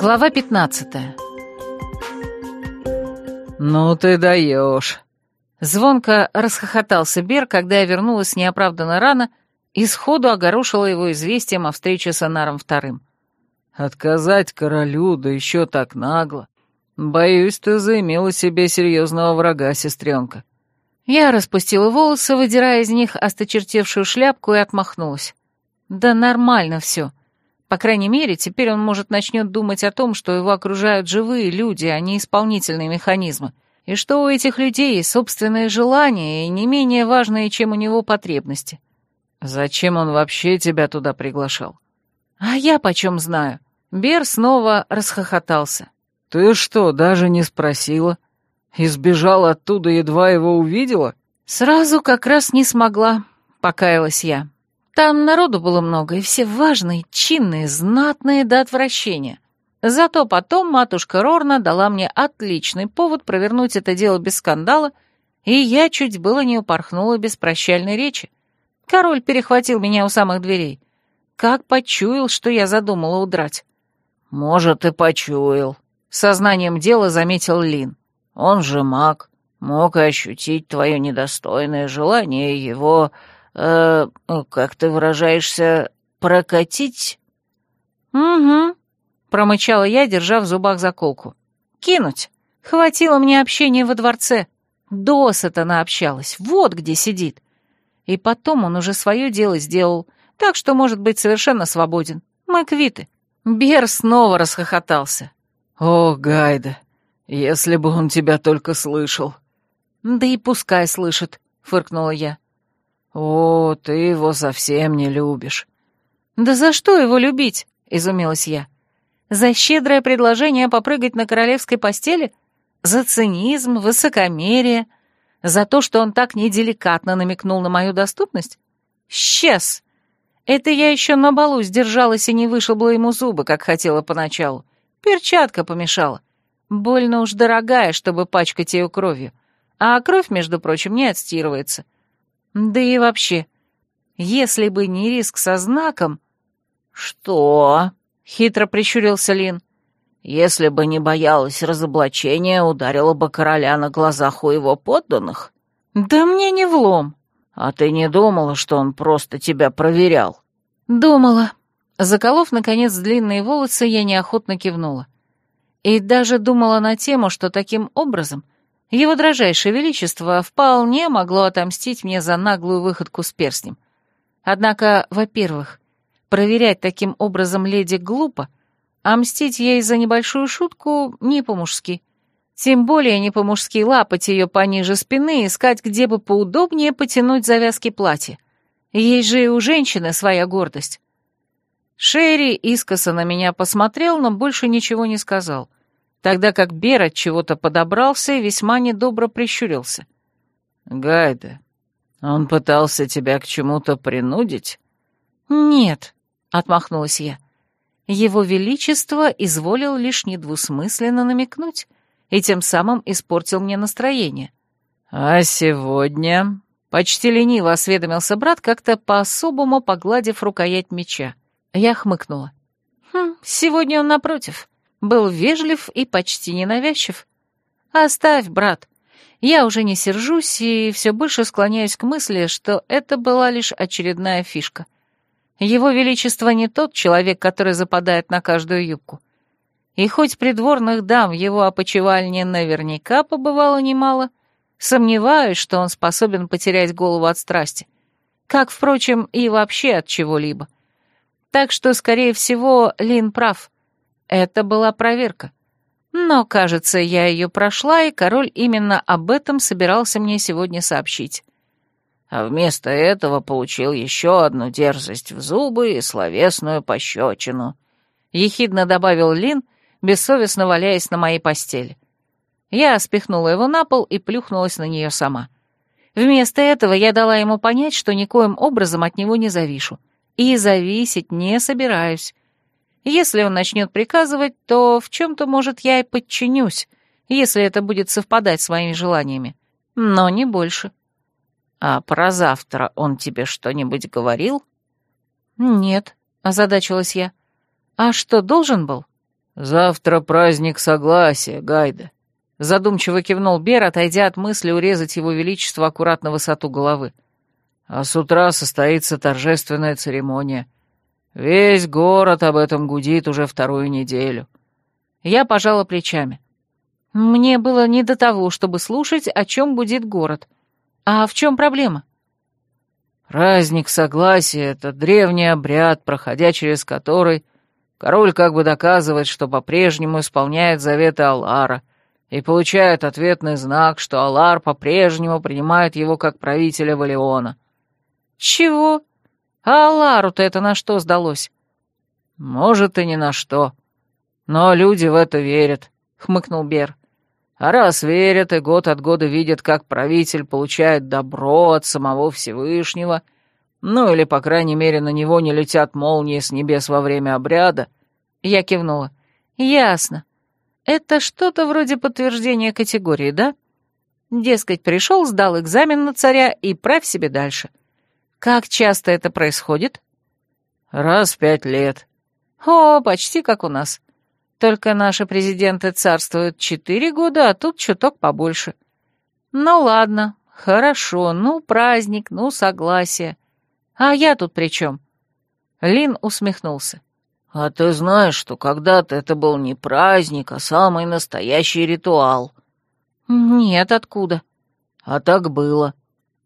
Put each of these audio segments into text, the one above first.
Глава 15 «Ну ты даешь!» Звонко расхохотался Бер, когда я вернулась неоправданно рано и сходу огорошила его известием о встрече с Анаром Вторым. «Отказать королю, да еще так нагло. Боюсь, ты заимела себе серьезного врага, сестренка». Я распустила волосы, выдирая из них осточертевшую шляпку, и отмахнулась. «Да нормально все. По крайней мере, теперь он, может, начнет думать о том, что его окружают живые люди, а не исполнительные механизмы, и что у этих людей есть собственные желания и не менее важные, чем у него потребности. Зачем он вообще тебя туда приглашал? А я почем знаю? Бер снова расхохотался. Ты что, даже не спросила? Избежала оттуда, едва его увидела? Сразу как раз не смогла, покаялась я. Там народу было много, и все важные, чинные, знатные до отвращения. Зато потом матушка Рорна дала мне отличный повод провернуть это дело без скандала, и я чуть было не упорхнула без прощальной речи. Король перехватил меня у самых дверей. Как почуял, что я задумала удрать. «Может, и почуял», — сознанием дела заметил Лин. «Он же маг, мог ощутить твое недостойное желание его э, как ты выражаешься, прокатить?» «Угу», — промычала я, держа в зубах заколку. «Кинуть. Хватило мне общения во дворце. Досыта наобщалась. Вот где сидит. И потом он уже свое дело сделал, так что может быть совершенно свободен. Мы квиты». Бер снова расхохотался. «О, Гайда, если бы он тебя только слышал». «Да и пускай слышит», — фыркнула я. «О, ты его совсем не любишь». «Да за что его любить?» — изумилась я. «За щедрое предложение попрыгать на королевской постели? За цинизм, высокомерие? За то, что он так неделикатно намекнул на мою доступность? Сейчас! Это я еще на балу сдержалась и не вышибла ему зубы, как хотела поначалу. Перчатка помешала. Больно уж дорогая, чтобы пачкать ее кровью. А кровь, между прочим, не отстирывается. Да и вообще, если бы не риск со знаком... «Что?» — хитро прищурился Лин. «Если бы не боялась разоблачения, ударила бы короля на глазах у его подданных?» «Да мне не влом». «А ты не думала, что он просто тебя проверял?» «Думала». Заколов, наконец, длинные волосы, я неохотно кивнула. И даже думала на тему, что таким образом его дрожайшее величество вполне могло отомстить мне за наглую выходку с перстнем. Однако, во-первых, проверять таким образом леди глупо, а мстить ей за небольшую шутку не по-мужски. Тем более не по-мужски лапать ее пониже спины и искать, где бы поудобнее потянуть завязки платья. Есть же и у женщины своя гордость. Шерри искоса на меня посмотрел, но больше ничего не сказал — тогда как Бер от чего-то подобрался и весьма недобро прищурился. «Гайда, он пытался тебя к чему-то принудить?» «Нет», — отмахнулась я. «Его Величество изволил лишь недвусмысленно намекнуть и тем самым испортил мне настроение». «А сегодня?» — почти лениво осведомился брат, как-то по-особому погладив рукоять меча. Я хмыкнула. «Хм, сегодня он напротив был вежлив и почти ненавязчив. «Оставь, брат. Я уже не сержусь и все больше склоняюсь к мысли, что это была лишь очередная фишка. Его Величество не тот человек, который западает на каждую юбку. И хоть придворных дам его опочивальне наверняка побывало немало, сомневаюсь, что он способен потерять голову от страсти. Как, впрочем, и вообще от чего-либо. Так что, скорее всего, Лин прав — это была проверка. Но, кажется, я ее прошла, и король именно об этом собирался мне сегодня сообщить. А вместо этого получил еще одну дерзость в зубы и словесную пощечину. Ехидно добавил Лин, бессовестно валяясь на моей постели. Я спихнула его на пол и плюхнулась на нее сама. Вместо этого я дала ему понять, что никоим образом от него не завишу. И зависеть не собираюсь. Если он начнет приказывать, то в чем-то, может, я и подчинюсь, если это будет совпадать с моими желаниями. Но не больше. А про завтра он тебе что-нибудь говорил? Нет, озадачилась я. А что, должен был? «Завтра праздник согласия, Гайда», — задумчиво кивнул Бер, отойдя от мысли урезать его величество аккуратно высоту головы. «А с утра состоится торжественная церемония. Весь город об этом гудит уже вторую неделю». Я пожала плечами. Мне было не до того, чтобы слушать, о чем гудит город. А в чем проблема? Праздник согласия — это древний обряд, проходя через который Король как бы доказывает, что по-прежнему исполняет заветы Алара и получает ответный знак, что Алар по-прежнему принимает его как правителя Валиона. Чего? А Алару-то это на что сдалось? Может, и ни на что. Но люди в это верят, — хмыкнул Бер. А раз верят и год от года видят, как правитель получает добро от самого Всевышнего — ну или, по крайней мере, на него не летят молнии с небес во время обряда. Я кивнула. Ясно. Это что-то вроде подтверждения категории, да? Дескать, пришел, сдал экзамен на царя и правь себе дальше. Как часто это происходит? Раз в пять лет. О, почти как у нас. Только наши президенты царствуют четыре года, а тут чуток побольше. Ну ладно, хорошо, ну праздник, ну согласие. А я тут при чем?» Лин усмехнулся. «А ты знаешь, что когда-то это был не праздник, а самый настоящий ритуал?» «Нет, откуда?» «А так было.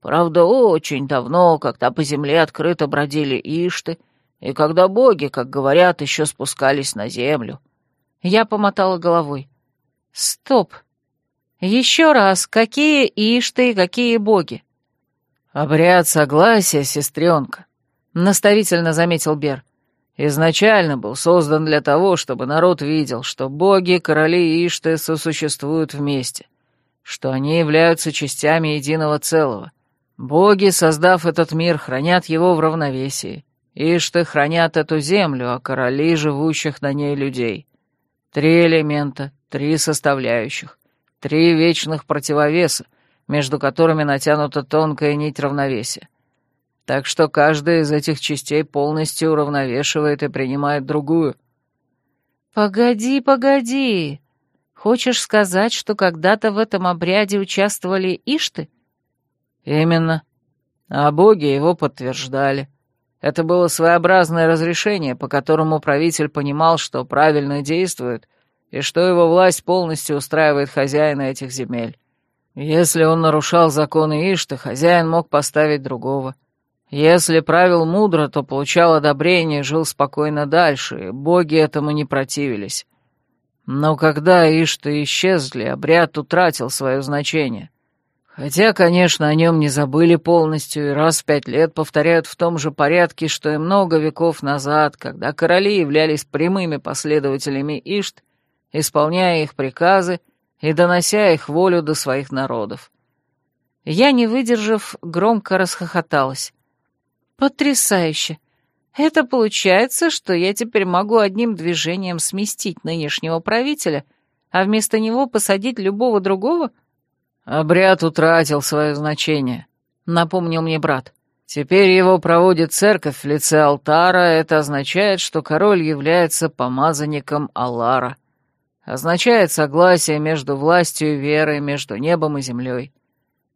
Правда, очень давно, когда по земле открыто бродили ишты, и когда боги, как говорят, еще спускались на землю». Я помотала головой. «Стоп. Еще раз, какие ишты и какие боги?» «Обряд согласия, сестренка», — наставительно заметил Бер. «Изначально был создан для того, чтобы народ видел, что боги, короли и Ишты сосуществуют вместе, что они являются частями единого целого. Боги, создав этот мир, хранят его в равновесии. Ишты хранят эту землю, а короли — живущих на ней людей. Три элемента, три составляющих, три вечных противовеса, между которыми натянута тонкая нить равновесия. Так что каждая из этих частей полностью уравновешивает и принимает другую. «Погоди, погоди. Хочешь сказать, что когда-то в этом обряде участвовали ишты?» «Именно. А боги его подтверждали. Это было своеобразное разрешение, по которому правитель понимал, что правильно действует, и что его власть полностью устраивает хозяина этих земель. Если он нарушал законы Ишта, хозяин мог поставить другого. Если правил мудро, то получал одобрение и жил спокойно дальше, и боги этому не противились. Но когда Ишты исчезли, обряд утратил свое значение. Хотя, конечно, о нем не забыли полностью и раз в пять лет повторяют в том же порядке, что и много веков назад, когда короли являлись прямыми последователями Ишт, исполняя их приказы и донося их волю до своих народов. Я, не выдержав, громко расхохоталась. «Потрясающе! Это получается, что я теперь могу одним движением сместить нынешнего правителя, а вместо него посадить любого другого?» «Обряд утратил свое значение», — напомнил мне брат. «Теперь его проводит церковь в лице алтара, это означает, что король является помазанником Аллара означает согласие между властью и верой, между небом и землей,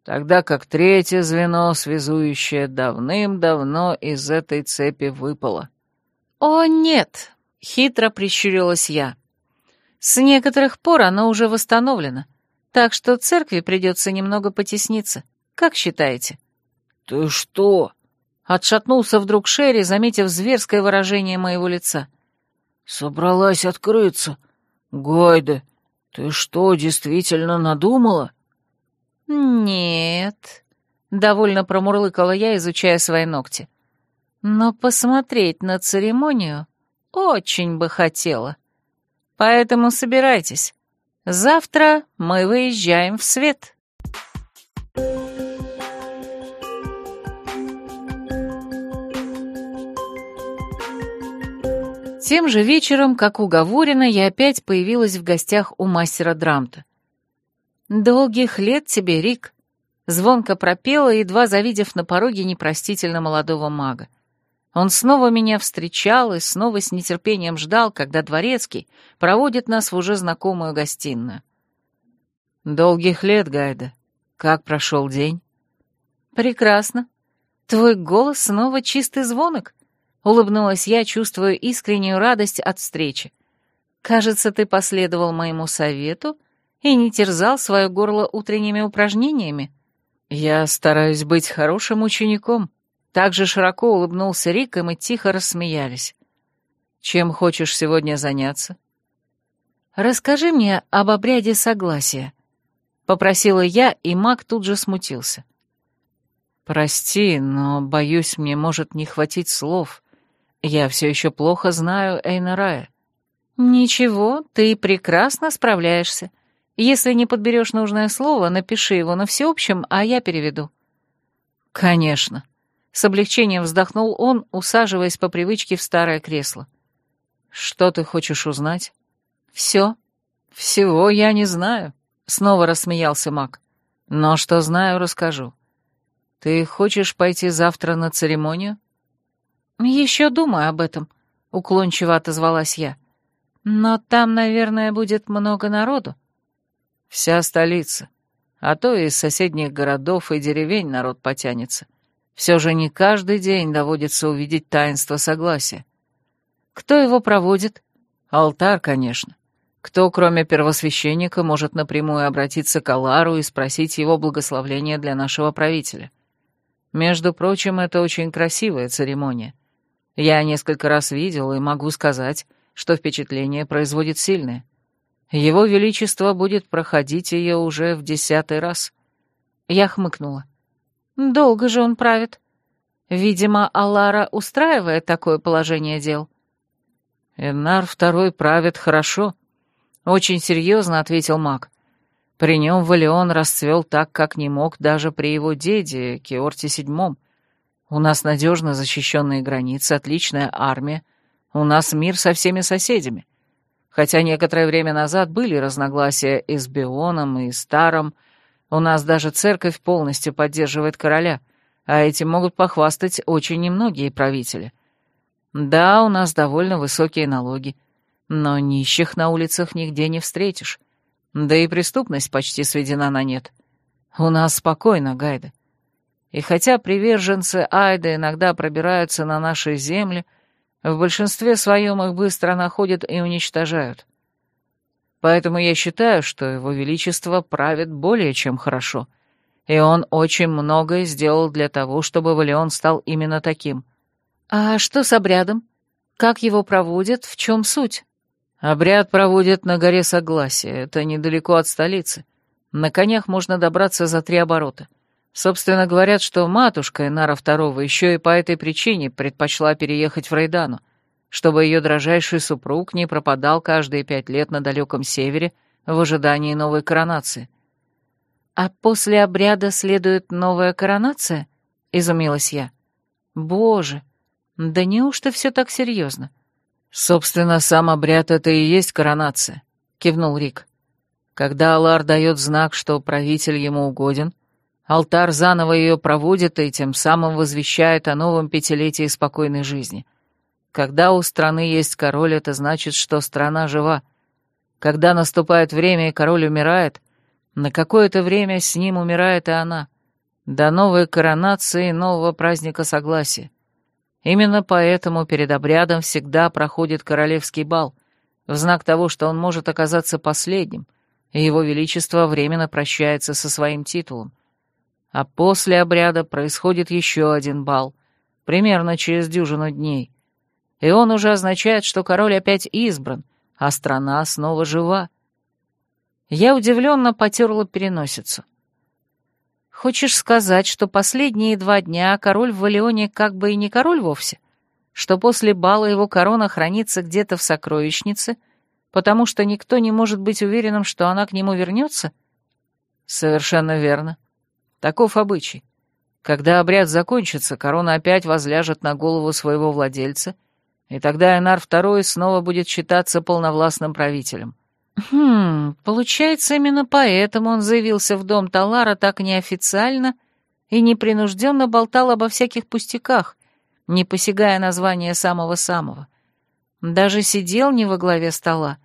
тогда как третье звено, связующее, давным-давно из этой цепи выпало. «О, нет!» — хитро прищурилась я. «С некоторых пор оно уже восстановлено, так что церкви придется немного потесниться. Как считаете?» «Ты что?» — отшатнулся вдруг Шерри, заметив зверское выражение моего лица. «Собралась открыться. «Гайда, ты что, действительно надумала?» «Нет», — довольно промурлыкала я, изучая свои ногти. «Но посмотреть на церемонию очень бы хотела. Поэтому собирайтесь. Завтра мы выезжаем в свет». Тем же вечером, как уговорено, я опять появилась в гостях у мастера Драмта. «Долгих лет тебе, Рик!» — звонко пропела, едва завидев на пороге непростительно молодого мага. Он снова меня встречал и снова с нетерпением ждал, когда Дворецкий проводит нас в уже знакомую гостиную. «Долгих лет, Гайда. Как прошел день?» «Прекрасно. Твой голос снова чистый звонок», — улыбнулась я, чувствуя искреннюю радость от встречи. «Кажется, ты последовал моему совету и не терзал свое горло утренними упражнениями». «Я стараюсь быть хорошим учеником», также широко улыбнулся Рик, и мы тихо рассмеялись. «Чем хочешь сегодня заняться?» «Расскажи мне об обряде согласия», — попросила я, и маг тут же смутился. «Прости, но, боюсь, мне может не хватить слов. Я все еще плохо знаю Эйнарая». «Ничего, ты прекрасно справляешься. Если не подберешь нужное слово, напиши его на всеобщем, а я переведу». «Конечно», с облегчением вздохнул он, усаживаясь по привычке в старое кресло. «Что ты хочешь узнать?» «Все». «Всего я не знаю», — снова рассмеялся маг. «Но что знаю, расскажу. Ты хочешь пойти завтра на церемонию?» «Еще думаю об этом», — уклончиво отозвалась я. «Но там, наверное, будет много народу». «Вся столица, а то и из соседних городов и деревень народ потянется. Все же не каждый день доводится увидеть таинство согласия. Кто его проводит? Алтарь, конечно. Кто, кроме первосвященника, может напрямую обратиться к Алару и спросить его благословения для нашего правителя? Между прочим, это очень красивая церемония. Я несколько раз видел и могу сказать, что впечатление производит сильное. Его Величество будет проходить ее уже в десятый раз. Я хмыкнула. Долго же он правит. Видимо, Алара устраивает такое положение дел. Энар второй правит хорошо, очень серьезно ответил маг. При нем Валион расцвел так, как не мог даже при его деде, Кеорте седьмом. У нас надежно защищенные границы, отличная армия. У нас мир со всеми соседями. Хотя некоторое время назад были разногласия и с Бионом, и с Таром, у нас даже церковь полностью поддерживает короля, а этим могут похвастать очень немногие правители. Да, у нас довольно высокие налоги, но нищих на улицах нигде не встретишь. Да и преступность почти сведена на нет. У нас спокойно, Гайда. И хотя приверженцы Айда иногда пробираются на наши земли, в большинстве своем их быстро находят и уничтожают. Поэтому я считаю, что его величество правит более чем хорошо, и он очень многое сделал для того, чтобы Валион стал именно таким. А что с обрядом? Как его проводят? В чем суть? Обряд проводят на горе Согласия, это недалеко от столицы. На конях можно добраться за три оборота. Собственно, говорят, что матушка Инара II еще и по этой причине предпочла переехать в Рейдану, чтобы ее дрожайший супруг не пропадал каждые пять лет на далеком севере в ожидании новой коронации. «А после обряда следует новая коронация?» — изумилась я. «Боже, да неужто все так серьезно?» «Собственно, сам обряд — это и есть коронация», — кивнул Рик. «Когда Алар дает знак, что правитель ему угоден, алтарь заново ее проводит и тем самым возвещает о новом пятилетии спокойной жизни». Когда у страны есть король, это значит, что страна жива. Когда наступает время, и король умирает, на какое-то время с ним умирает и она. До новой коронации и нового праздника согласия. Именно поэтому перед обрядом всегда проходит королевский бал, в знак того, что он может оказаться последним, и его величество временно прощается со своим титулом. А после обряда происходит еще один бал, примерно через дюжину дней — и он уже означает, что король опять избран, а страна снова жива. Я удивленно потерла переносицу. Хочешь сказать, что последние два дня король в Валионе как бы и не король вовсе? Что после бала его корона хранится где-то в сокровищнице, потому что никто не может быть уверенным, что она к нему вернется? Совершенно верно. Таков обычай. Когда обряд закончится, корона опять возляжет на голову своего владельца — и тогда Энар II снова будет считаться полновластным правителем. Хм, получается, именно поэтому он заявился в дом Талара так неофициально и непринужденно болтал обо всяких пустяках, не посягая название самого-самого. Даже сидел не во главе стола.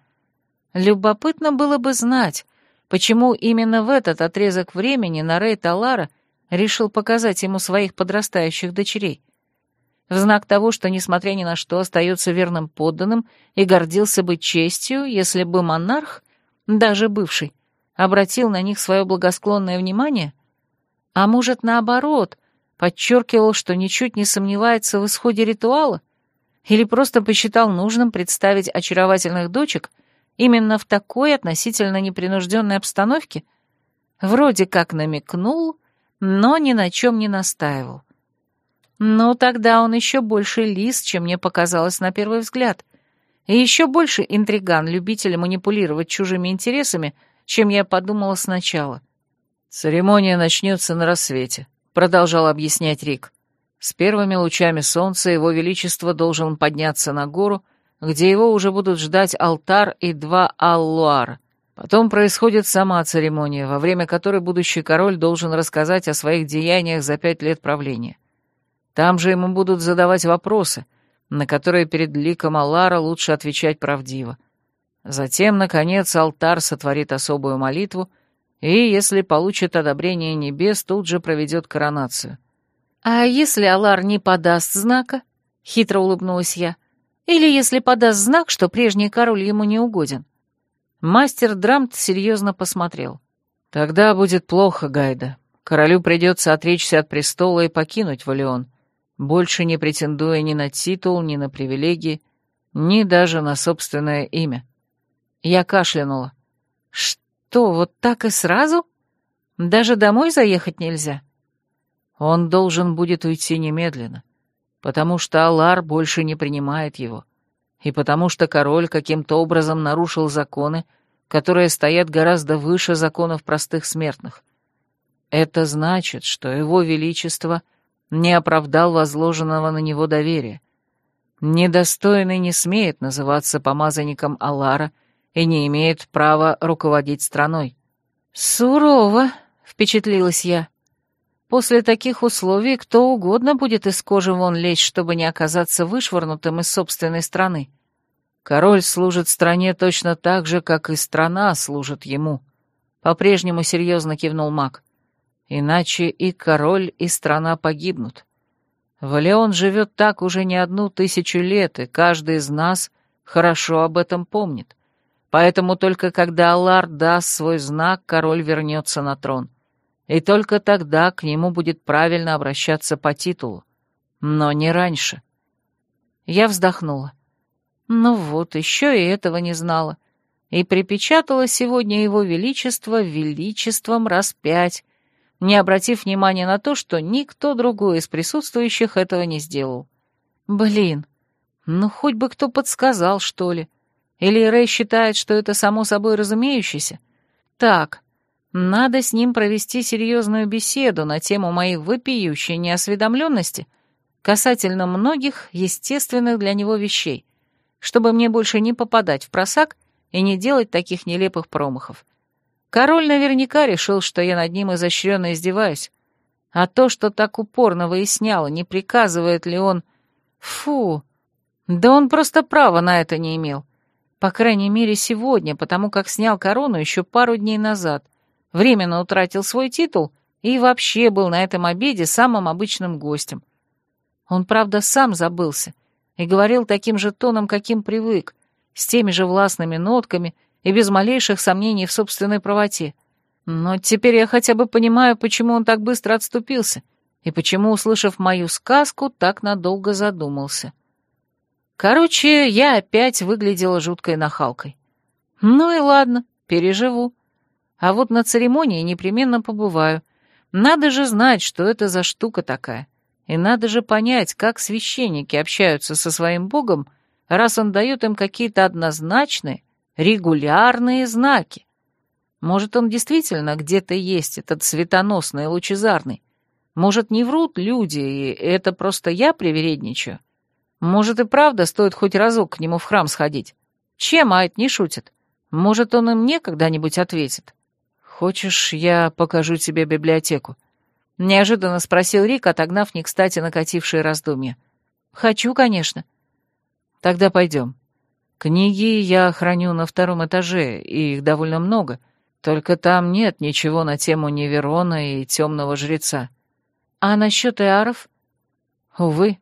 Любопытно было бы знать, почему именно в этот отрезок времени Нарей Талара решил показать ему своих подрастающих дочерей. В знак того, что, несмотря ни на что, остается верным подданным и гордился бы честью, если бы монарх, даже бывший, обратил на них свое благосклонное внимание? А может, наоборот, подчеркивал, что ничуть не сомневается в исходе ритуала? Или просто посчитал нужным представить очаровательных дочек именно в такой относительно непринужденной обстановке? Вроде как намекнул, но ни на чем не настаивал. Ну, тогда он еще больше лис, чем мне показалось на первый взгляд. И еще больше интриган, любитель манипулировать чужими интересами, чем я подумала сначала. «Церемония начнется на рассвете», — продолжал объяснять Рик. С первыми лучами солнца его величество должен подняться на гору, где его уже будут ждать алтар и два аллуара. Потом происходит сама церемония, во время которой будущий король должен рассказать о своих деяниях за пять лет правления. Там же ему будут задавать вопросы, на которые перед ликом Аллара лучше отвечать правдиво. Затем, наконец, алтар сотворит особую молитву, и, если получит одобрение небес, тут же проведет коронацию. «А если Алар не подаст знака?» — хитро улыбнулась я. «Или если подаст знак, что прежний король ему не угоден?» Мастер Драмт серьезно посмотрел. «Тогда будет плохо, Гайда. Королю придется отречься от престола и покинуть Валион, больше не претендуя ни на титул, ни на привилегии, ни даже на собственное имя». Я кашлянула. «Что, вот так и сразу? Даже домой заехать нельзя?» Он должен будет уйти немедленно, потому что Алар больше не принимает его, и потому что король каким-то образом нарушил законы, которые стоят гораздо выше законов простых смертных. Это значит, что его величество не оправдал возложенного на него доверия. Недостойный не смеет называться помазанником Алара и не имеет права руководить страной. «Сурово», — впечатлилась я. После таких условий кто угодно будет из кожи вон лезть, чтобы не оказаться вышвырнутым из собственной страны. Король служит стране точно так же, как и страна служит ему. По-прежнему серьезно кивнул маг. Иначе и король, и страна погибнут. Валеон живет так уже не одну тысячу лет, и каждый из нас хорошо об этом помнит. Поэтому только когда Аллар даст свой знак, король вернется на трон и только тогда к нему будет правильно обращаться по титулу, но не раньше. Я вздохнула. Ну вот, еще и этого не знала. И припечатала сегодня его величество величеством раз пять, не обратив внимания на то, что никто другой из присутствующих этого не сделал. Блин, ну хоть бы кто подсказал, что ли. Или Рэй считает, что это само собой разумеющееся? Так, надо с ним провести серьезную беседу на тему моей вопиющей неосведомленности касательно многих естественных для него вещей, чтобы мне больше не попадать в просак и не делать таких нелепых промахов. Король наверняка решил, что я над ним изощренно издеваюсь, а то, что так упорно выясняла, не приказывает ли он... Фу! Да он просто права на это не имел. По крайней мере, сегодня, потому как снял корону еще пару дней назад, временно утратил свой титул и вообще был на этом обеде самым обычным гостем. Он, правда, сам забылся и говорил таким же тоном, каким привык, с теми же властными нотками и без малейших сомнений в собственной правоте. Но теперь я хотя бы понимаю, почему он так быстро отступился и почему, услышав мою сказку, так надолго задумался. Короче, я опять выглядела жуткой нахалкой. Ну и ладно, переживу. А вот на церемонии непременно побываю. Надо же знать, что это за штука такая. И надо же понять, как священники общаются со своим богом, раз он дает им какие-то однозначные, регулярные знаки. Может, он действительно где-то есть, этот светоносный, лучезарный. Может, не врут люди, и это просто я привередничаю. Может, и правда стоит хоть разок к нему в храм сходить. Чем Айт не шутит? Может, он и мне когда-нибудь ответит. «Хочешь, я покажу тебе библиотеку?» — неожиданно спросил Рик, отогнав не кстати накатившие раздумья. Хочу, конечно. Тогда пойдем. Книги я храню на втором этаже, и их довольно много, только там нет ничего на тему Неверона и темного жреца. А насчет Иаров? Увы,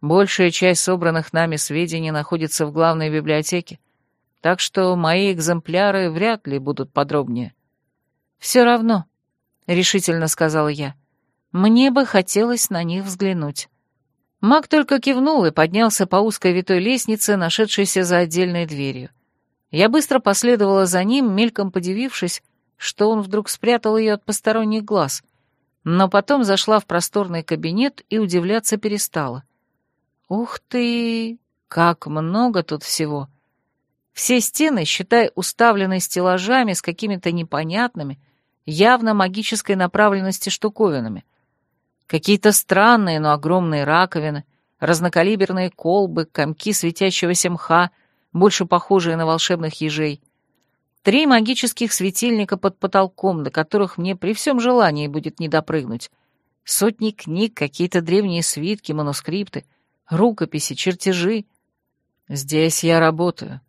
большая часть собранных нами сведений находится в главной библиотеке, так что мои экземпляры вряд ли будут подробнее. «Все равно», — решительно сказала я, — «мне бы хотелось на них взглянуть». Маг только кивнул и поднялся по узкой витой лестнице, нашедшейся за отдельной дверью. Я быстро последовала за ним, мельком подивившись, что он вдруг спрятал ее от посторонних глаз, но потом зашла в просторный кабинет и удивляться перестала. «Ух ты! Как много тут всего!» Все стены, считай, уставлены стеллажами с какими-то непонятными, явно магической направленности штуковинами. Какие-то странные, но огромные раковины, разнокалиберные колбы, комки светящегося мха, больше похожие на волшебных ежей. Три магических светильника под потолком, до которых мне при всем желании будет не допрыгнуть. Сотни книг, какие-то древние свитки, манускрипты, рукописи, чертежи. Здесь я работаю,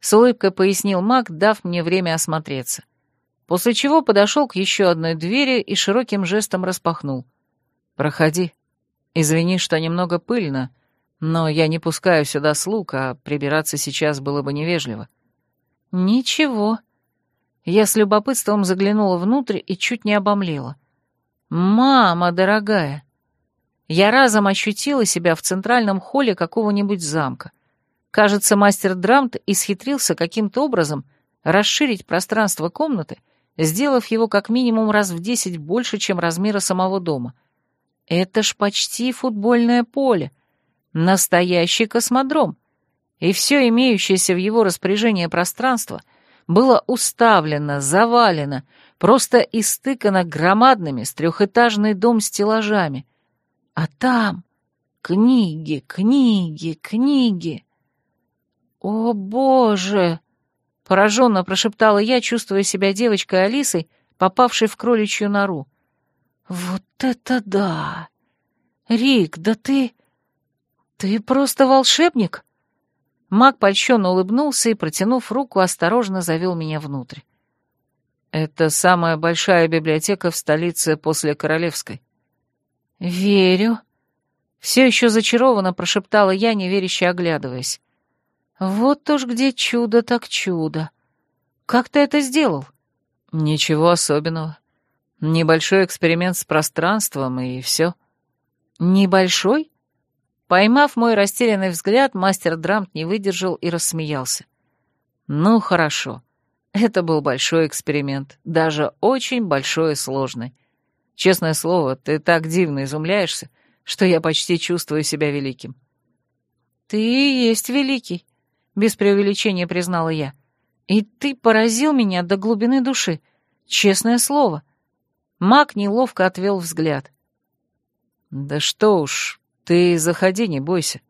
с улыбкой пояснил маг, дав мне время осмотреться. После чего подошел к еще одной двери и широким жестом распахнул. «Проходи. Извини, что немного пыльно, но я не пускаю сюда слуг, а прибираться сейчас было бы невежливо». «Ничего». Я с любопытством заглянула внутрь и чуть не обомлела. «Мама дорогая!» Я разом ощутила себя в центральном холле какого-нибудь замка. Кажется, мастер Драмт исхитрился каким-то образом расширить пространство комнаты, сделав его как минимум раз в десять больше, чем размера самого дома. Это ж почти футбольное поле. Настоящий космодром. И все имеющееся в его распоряжении пространство было уставлено, завалено, просто истыкано громадными с трехэтажный дом стеллажами. А там книги, книги, книги. «О, боже!» — пораженно прошептала я, чувствуя себя девочкой Алисой, попавшей в кроличью нору. «Вот это да! Рик, да ты... ты просто волшебник!» Маг польщенно улыбнулся и, протянув руку, осторожно завел меня внутрь. «Это самая большая библиотека в столице после Королевской». «Верю», — все еще зачарованно прошептала я, неверяще оглядываясь. Вот уж где чудо так чудо. Как ты это сделал? Ничего особенного. Небольшой эксперимент с пространством, и все. Небольшой? Поймав мой растерянный взгляд, мастер Драмт не выдержал и рассмеялся. Ну, хорошо. Это был большой эксперимент, даже очень большой и сложный. Честное слово, ты так дивно изумляешься, что я почти чувствую себя великим. Ты есть великий, без преувеличения признала я. «И ты поразил меня до глубины души, честное слово». Маг неловко отвел взгляд. «Да что уж, ты заходи, не бойся.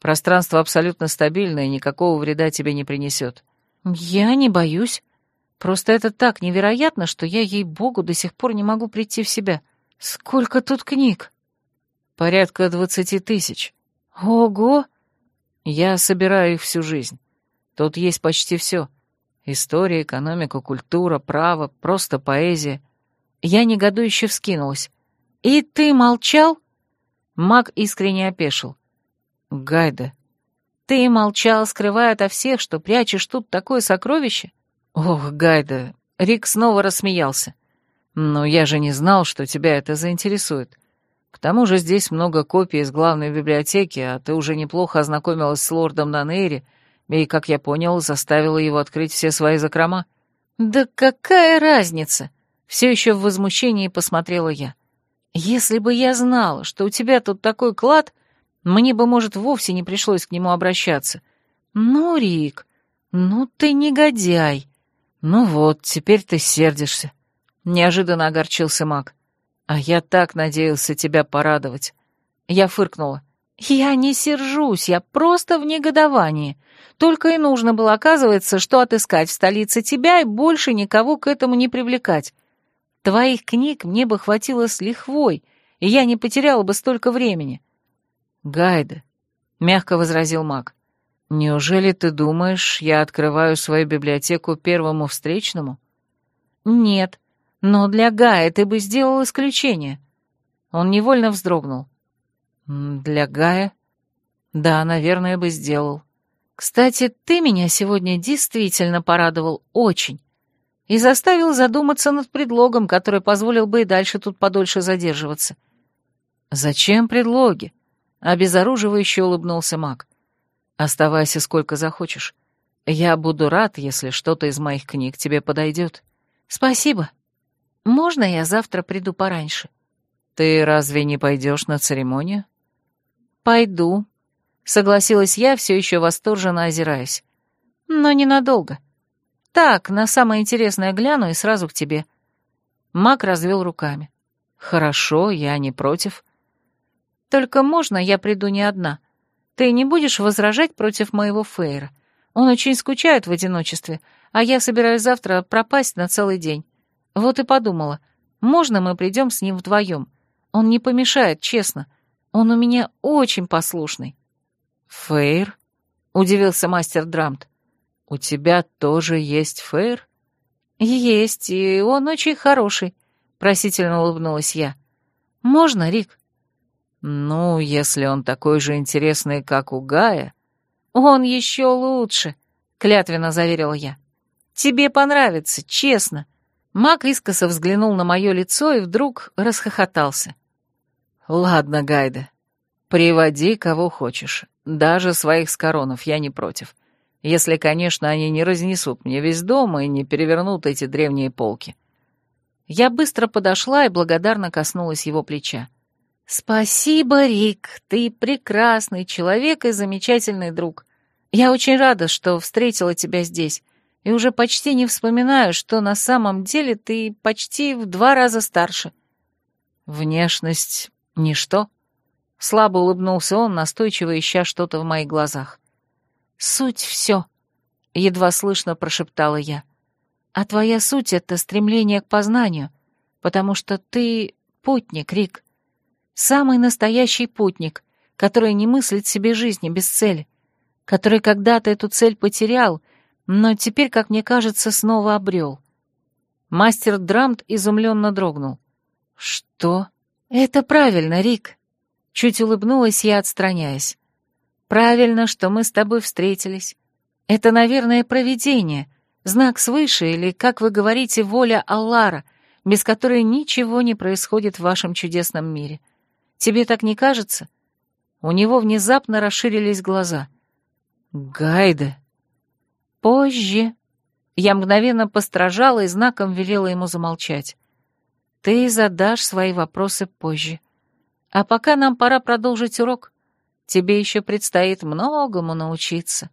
Пространство абсолютно стабильное, никакого вреда тебе не принесет». «Я не боюсь. Просто это так невероятно, что я, ей-богу, до сих пор не могу прийти в себя. Сколько тут книг?» «Порядка двадцати тысяч». «Ого!» Я собираю их всю жизнь. Тут есть почти все. История, экономика, культура, право, просто поэзия. Я негодующе вскинулась. «И ты молчал?» Маг искренне опешил. «Гайда». «Ты молчал, скрывая ото всех, что прячешь тут такое сокровище?» «Ох, Гайда!» Рик снова рассмеялся. «Но я же не знал, что тебя это заинтересует. К тому же здесь много копий из главной библиотеки, а ты уже неплохо ознакомилась с лордом Нанейри и, как я понял, заставила его открыть все свои закрома». «Да какая разница?» — все еще в возмущении посмотрела я. «Если бы я знала, что у тебя тут такой клад, мне бы, может, вовсе не пришлось к нему обращаться. Ну, Рик, ну ты негодяй!» «Ну вот, теперь ты сердишься», — неожиданно огорчился маг. «А я так надеялся тебя порадовать». Я фыркнула. «Я не сержусь, я просто в негодовании. Только и нужно было, оказывается, что отыскать в столице тебя и больше никого к этому не привлекать. Твоих книг мне бы хватило с лихвой, и я не потеряла бы столько времени». «Гайда, — мягко возразил маг. «Неужели ты думаешь, я открываю свою библиотеку первому встречному?» «Нет, но для Гая ты бы сделал исключение». Он невольно вздрогнул. «Для Гая?» «Да, наверное, бы сделал. Кстати, ты меня сегодня действительно порадовал очень и заставил задуматься над предлогом, который позволил бы и дальше тут подольше задерживаться». «Зачем предлоги?» — обезоруживающе улыбнулся маг. «Оставайся сколько захочешь. Я буду рад, если что-то из моих книг тебе подойдет». «Спасибо. Можно я завтра приду пораньше?» «Ты разве не пойдешь на церемонию?» «Пойду», — согласилась я, все еще восторженно озираясь. «Но ненадолго. Так, на самое интересное гляну и сразу к тебе». Мак развел руками. «Хорошо, я не против». «Только можно я приду не одна? Ты не будешь возражать против моего Фейра? Он очень скучает в одиночестве, а я собираюсь завтра пропасть на целый день. Вот и подумала, можно мы придем с ним вдвоем? Он не помешает, честно. Он у меня очень послушный». «Фейр?» — удивился мастер Драмт. «У тебя тоже есть Фейр?» «Есть, и он очень хороший», — просительно улыбнулась я. «Можно, Рик?» «Ну, если он такой же интересный, как у Гая...» «Он еще лучше», — клятвенно заверила я. «Тебе понравится, честно». Мак искоса взглянул на мое лицо и вдруг расхохотался. «Ладно, Гайда, приводи кого хочешь, даже своих скоронов, я не против. Если, конечно, они не разнесут мне весь дом и не перевернут эти древние полки». Я быстро подошла и благодарно коснулась его плеча. «Спасибо, Рик, ты прекрасный человек и замечательный друг. Я очень рада, что встретила тебя здесь, и уже почти не вспоминаю, что на самом деле ты почти в два раза старше». «Внешность — ничто», — слабо улыбнулся он, настойчиво ища что-то в моих глазах. «Суть — все», — едва слышно прошептала я. «А твоя суть — это стремление к познанию, потому что ты путник, Рик. Самый настоящий путник, который не мыслит себе жизни без цели, который когда-то эту цель потерял, но теперь, как мне кажется, снова обрел. Мастер Драмт изумленно дрогнул. «Что?» «Это правильно, Рик», — чуть улыбнулась я, отстраняясь. «Правильно, что мы с тобой встретились. Это, наверное, провидение, знак свыше или, как вы говорите, воля Аллара, без которой ничего не происходит в вашем чудесном мире. Тебе так не кажется?» У него внезапно расширились глаза. «Гайда!» «Позже!» Я мгновенно постражала и знаком велела ему замолчать. «Ты задашь свои вопросы позже. А пока нам пора продолжить урок. Тебе еще предстоит многому научиться».